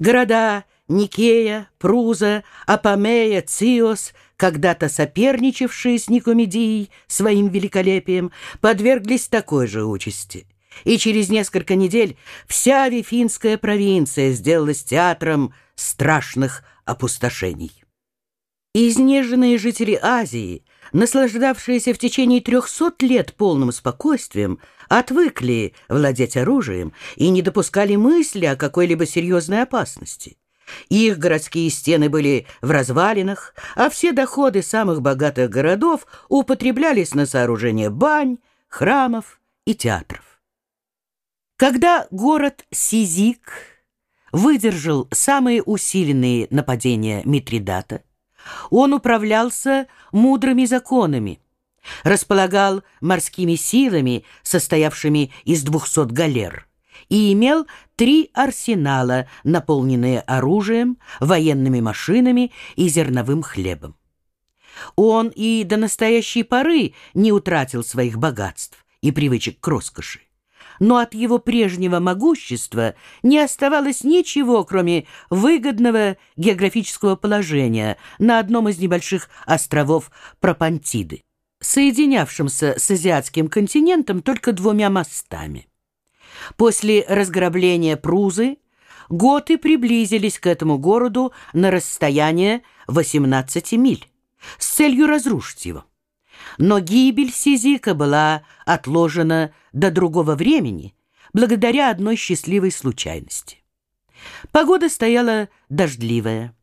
Города Никея, Пруза, Апамея, Циос, когда-то соперничавшие с Никомедией своим великолепием, подверглись такой же участи. И через несколько недель вся Вифинская провинция сделалась театром страшных опустошений. Изнеженные жители Азии, наслаждавшиеся в течение трехсот лет полным спокойствием, отвыкли владеть оружием и не допускали мысли о какой-либо серьезной опасности. Их городские стены были в развалинах, а все доходы самых богатых городов употреблялись на сооружение бань, храмов и театров. Когда город Сизик выдержал самые усиленные нападения Митридата, он управлялся мудрыми законами, располагал морскими силами, состоявшими из двухсот галер, и имел три арсенала, наполненные оружием, военными машинами и зерновым хлебом. Он и до настоящей поры не утратил своих богатств и привычек к роскоши. Но от его прежнего могущества не оставалось ничего, кроме выгодного географического положения на одном из небольших островов Пропантиды, соединявшемся с азиатским континентом только двумя мостами. После разграбления Прузы готы приблизились к этому городу на расстояние 18 миль с целью разрушить его. Но гибель Сизика была отложена до другого времени благодаря одной счастливой случайности. Погода стояла дождливая,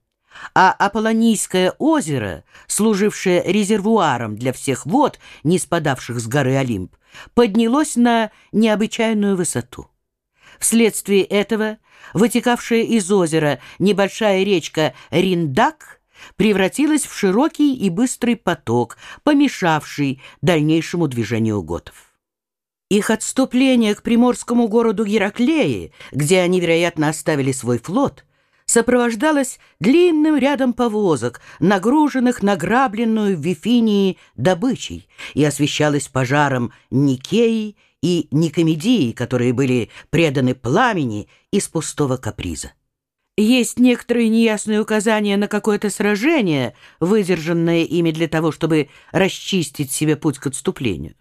а Аполлонийское озеро, служившее резервуаром для всех вод, не спадавших с горы Олимп, поднялось на необычайную высоту. Вследствие этого вытекавшая из озера небольшая речка Риндак превратилась в широкий и быстрый поток, помешавший дальнейшему движению готов. Их отступление к приморскому городу Гераклеи, где они, вероятно, оставили свой флот, сопровождалось длинным рядом повозок, нагруженных награбленную в Вифинии добычей, и освещалось пожаром Никеи и Никомедии, которые были преданы пламени из пустого каприза. Есть некоторые неясные указания на какое-то сражение, выдержанное ими для того, чтобы расчистить себе путь к отступлению.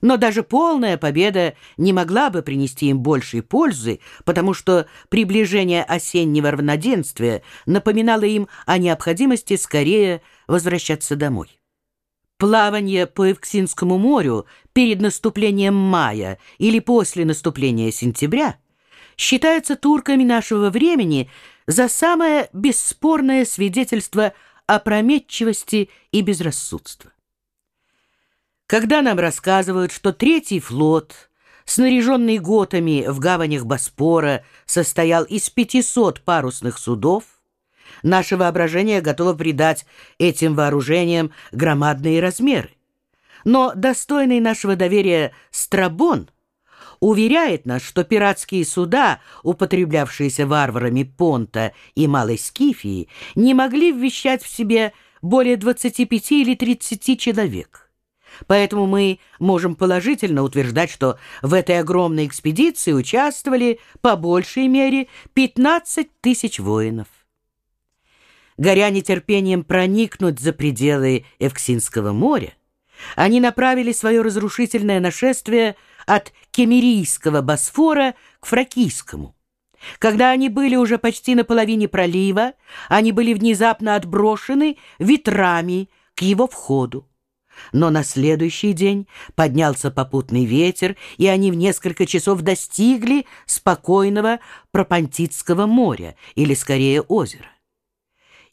Но даже полная победа не могла бы принести им большей пользы, потому что приближение осеннего равноденствия напоминало им о необходимости скорее возвращаться домой. Плавание по Евксинскому морю перед наступлением мая или после наступления сентября считается турками нашего времени за самое бесспорное свидетельство опрометчивости и безрассудства. Когда нам рассказывают, что третий флот, снаряженный готами в гаванях Боспора, состоял из 500 парусных судов, наше воображение готово придать этим вооружениям громадные размеры. Но достойный нашего доверия Страбон уверяет нас, что пиратские суда, употреблявшиеся варварами Понта и Малой Скифии, не могли вмещать в себе более 25 или 30 человек. Поэтому мы можем положительно утверждать, что в этой огромной экспедиции участвовали по большей мере 15 тысяч воинов. Горя нетерпением проникнуть за пределы Евксинского моря, они направили свое разрушительное нашествие от Кемерийского Босфора к Фракийскому. Когда они были уже почти на половине пролива, они были внезапно отброшены ветрами к его входу. Но на следующий день поднялся попутный ветер, и они в несколько часов достигли спокойного Пропантитского моря, или скорее озера.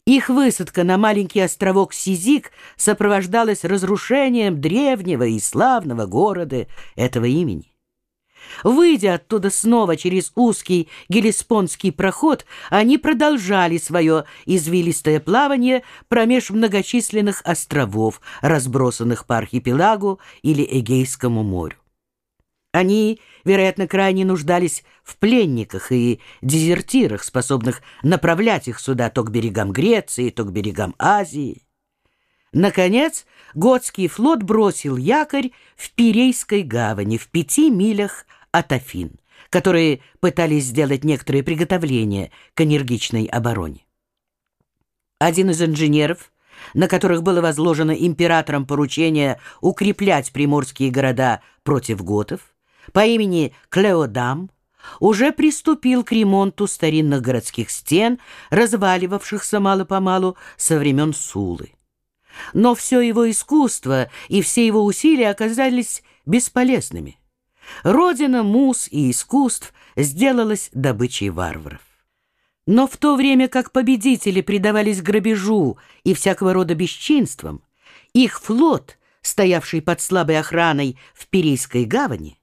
Их высадка на маленький островок Сизик сопровождалась разрушением древнего и славного города этого имени. Выйдя оттуда снова через узкий Гелеспонский проход, они продолжали свое извилистое плавание промеж многочисленных островов, разбросанных по архипелагу или Эгейскому морю. Они, вероятно, крайне нуждались в пленниках и дезертирах, способных направлять их сюда то к берегам Греции, то к берегам Азии. Наконец, готский флот бросил якорь в Пирейской гавани в пяти милях от Афин, которые пытались сделать некоторые приготовления к энергичной обороне. Один из инженеров, на которых было возложено императором поручение укреплять приморские города против готов, по имени Клеодам, уже приступил к ремонту старинных городских стен, разваливавшихся мало-помалу со времен Сулы. Но все его искусство и все его усилия оказались бесполезными. Родина мус и искусств сделалась добычей варваров. Но в то время как победители предавались грабежу и всякого рода бесчинствам, их флот, стоявший под слабой охраной в Пирийской гавани,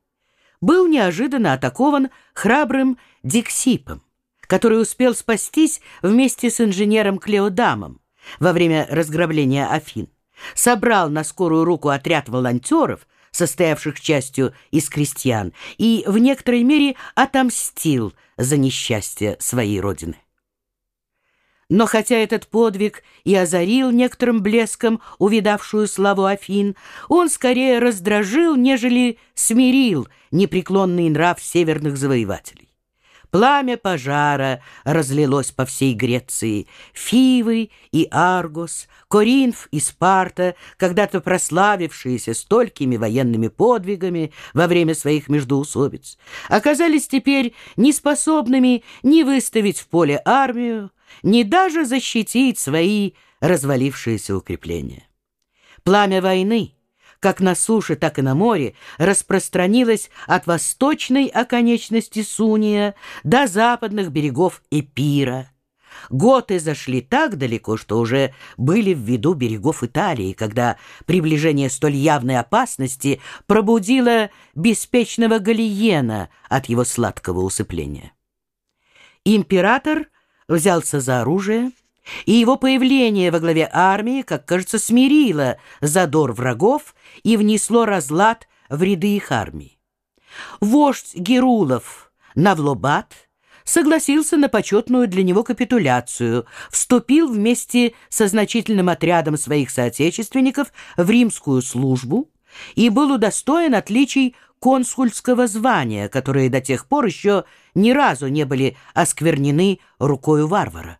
был неожиданно атакован храбрым Диксипом, который успел спастись вместе с инженером Клеодамом во время разграбления Афин, собрал на скорую руку отряд волонтеров, состоявших частью из крестьян, и в некоторой мере отомстил за несчастье своей родины. Но хотя этот подвиг и озарил некоторым блеском увидавшую славу Афин, он скорее раздражил, нежели смирил непреклонный нрав северных завоевателей. Пламя пожара разлилось по всей Греции. Фивы и Аргос, Коринф и Спарта, когда-то прославившиеся столькими военными подвигами во время своих междоусобиц, оказались теперь неспособными ни выставить в поле армию, ни даже защитить свои развалившиеся укрепления. Пламя войны — как на суше, так и на море, распространилась от восточной оконечности Суния до западных берегов Эпира. Готы зашли так далеко, что уже были в виду берегов Италии, когда приближение столь явной опасности пробудило беспечного Галиена от его сладкого усыпления. Император взялся за оружие, и его появление во главе армии, как кажется, смирило задор врагов и внесло разлад в ряды их армии. Вождь Герулов Навлобат согласился на почетную для него капитуляцию, вступил вместе со значительным отрядом своих соотечественников в римскую службу и был удостоен отличий консульского звания, которые до тех пор еще ни разу не были осквернены рукою варвара.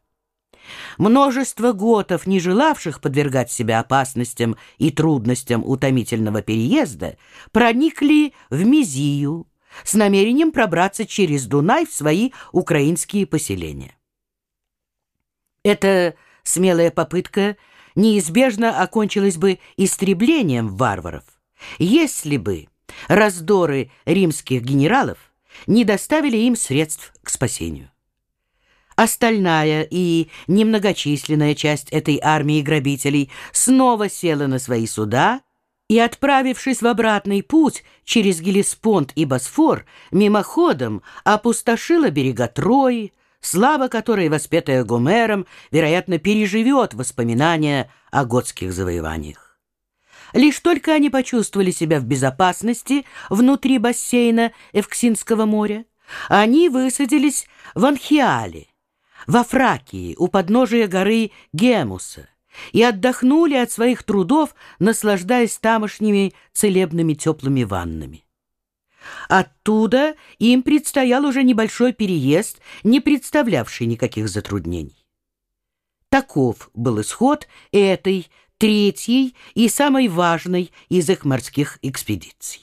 Множество готов, не желавших подвергать себя опасностям и трудностям утомительного переезда, проникли в Мизию с намерением пробраться через Дунай в свои украинские поселения. Эта смелая попытка неизбежно окончилась бы истреблением варваров, если бы раздоры римских генералов не доставили им средств к спасению. Остальная и немногочисленная часть этой армии грабителей снова села на свои суда и, отправившись в обратный путь через Гелеспонд и Босфор, мимоходом опустошила берега Трои, слава которой, воспетая Гомером, вероятно, переживет воспоминания о готских завоеваниях. Лишь только они почувствовали себя в безопасности внутри бассейна Эвксинского моря, они высадились в Анхиале, во Фракии, у подножия горы Гемуса, и отдохнули от своих трудов, наслаждаясь тамошними целебными теплыми ваннами. Оттуда им предстоял уже небольшой переезд, не представлявший никаких затруднений. Таков был исход этой третьей и самой важной из их морских экспедиций.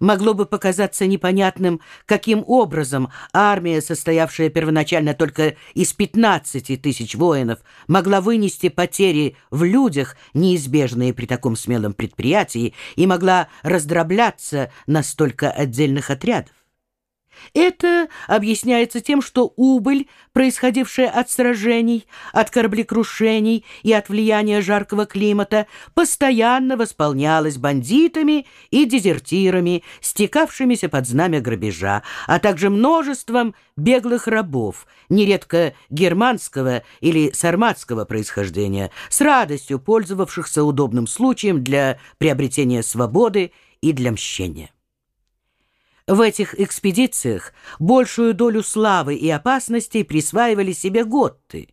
Могло бы показаться непонятным, каким образом армия, состоявшая первоначально только из 15 тысяч воинов, могла вынести потери в людях, неизбежные при таком смелом предприятии, и могла раздробляться на столько отдельных отрядов. Это объясняется тем, что убыль, происходившая от сражений, от кораблекрушений и от влияния жаркого климата, постоянно восполнялась бандитами и дезертирами, стекавшимися под знамя грабежа, а также множеством беглых рабов, нередко германского или сарматского происхождения, с радостью пользовавшихся удобным случаем для приобретения свободы и для мщения. В этих экспедициях большую долю славы и опасностей присваивали себе готты.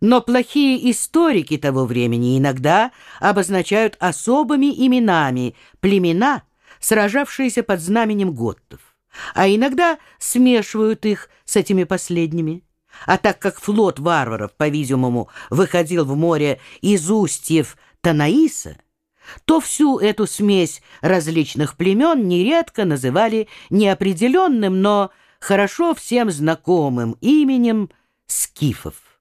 Но плохие историки того времени иногда обозначают особыми именами племена, сражавшиеся под знаменем готтов. а иногда смешивают их с этими последними. А так как флот варваров, по-видимому, выходил в море из устьев Танаиса, то всю эту смесь различных племен нередко называли неопределенным, но хорошо всем знакомым именем скифов.